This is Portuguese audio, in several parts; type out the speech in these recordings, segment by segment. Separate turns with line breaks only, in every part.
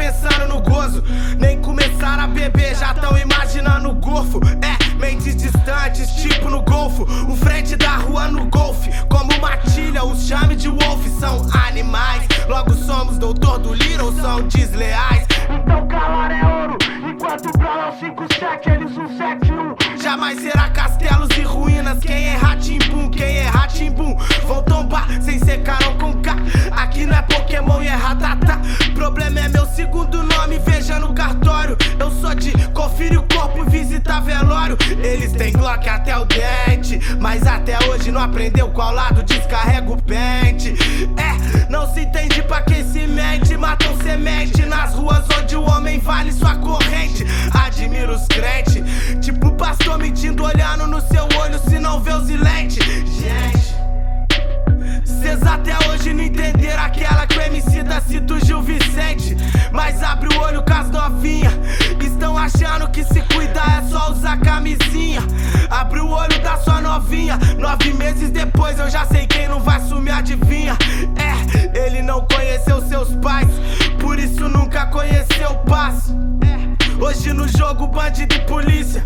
pensando no gozo. Nem começaram a beber, já tão imaginando o golfo. É, mentes distantes, tipo no golfo. O frente da rua no golfe. Como matilha, os chame de wolf são animais. Logo somos doutor do Little, são desleais. Então calar é ouro, enquanto pra lá 57 eles um 71. Jamais será castelos Glock até o dente, mas até hoje não aprendeu qual lado descarrega o pente. É, não se entende pra quem se mente, matam semente nas ruas onde o homem vale sua corrente. Admiro os crentes, tipo pastor mentindo, olhando no seu olho se não vê os ilentes. Gente. Cês até hoje não entenderam aquela que o MC da cita Gil Vicente. Mas abre o olho com as novinhas. Estão achando que se cuidar é só usar camisinha. Abre o olho da sua novinha. Nove meses depois eu já sei quem não vai sumir, adivinha. É, ele não conheceu seus pais. Por isso nunca conheceu paz. É, hoje no jogo, bandido e polícia.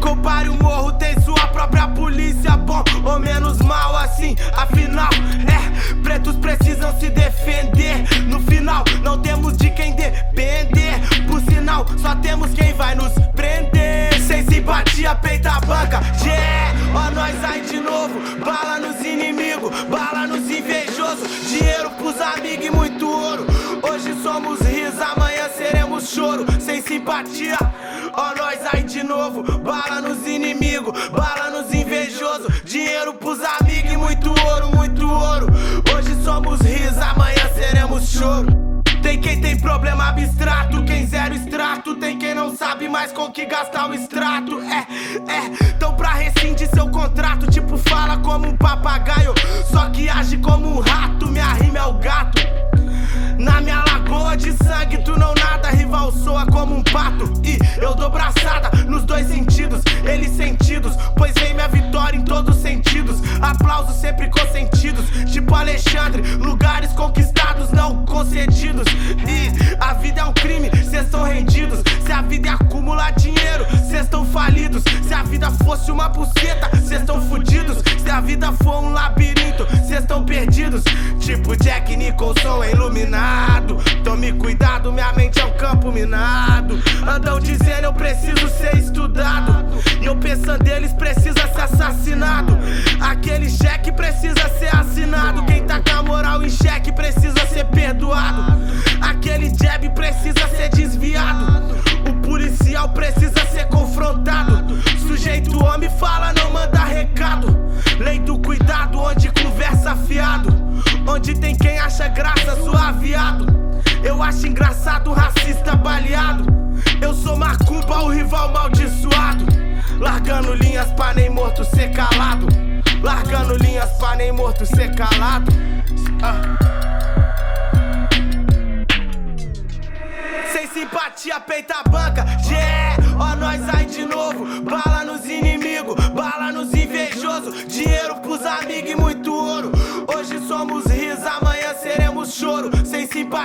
Compare o morro, tem sua própria polícia. Bom ou menos mal assim, afinal, é. Pretos precisam se defender. No final, não temos de quem depender. Por sinal, só temos quem vai nos prender. Sem simpatia, peita invejosos. Dinheiro pros amigos e muito ouro. Hoje somos rios, amanhã seremos choro. Sem simpatia, ó, nós aí de novo. Bala nos inimigos, mais com que gastar o extrato. É, é, então pra rescindir seu contrato, tipo fala como um papagaio. Só que age como um rato, minha rima é o gato. Na minha lagoa de sangue, tu não nada, rival soa como um pato. E eu dou braçada buceta, cês estão fudidos. Se a vida for um labirinto, cês estão perdidos. Tipo Jack Nicholson iluminado. Tome cuidado, minha mente é um campo minado. Andam dizendo eu preciso ser estudado. E eu pensando eles precisa ser assassinado. Onde tem quem acha graça suaviado. Eu acho engraçado, racista baleado. Eu sou Macumba, o rival maldiçoado. Largando linhas pra nem morto ser calado. Largando linhas pra nem morto ser calado. Ah. Sem simpatia, peita a banca. Yeah, ó, nós aí de novo. Bala nos inimigos, bala nos invejosos. Dinheiro pros amigos e muito ouro. Hoje somos rios,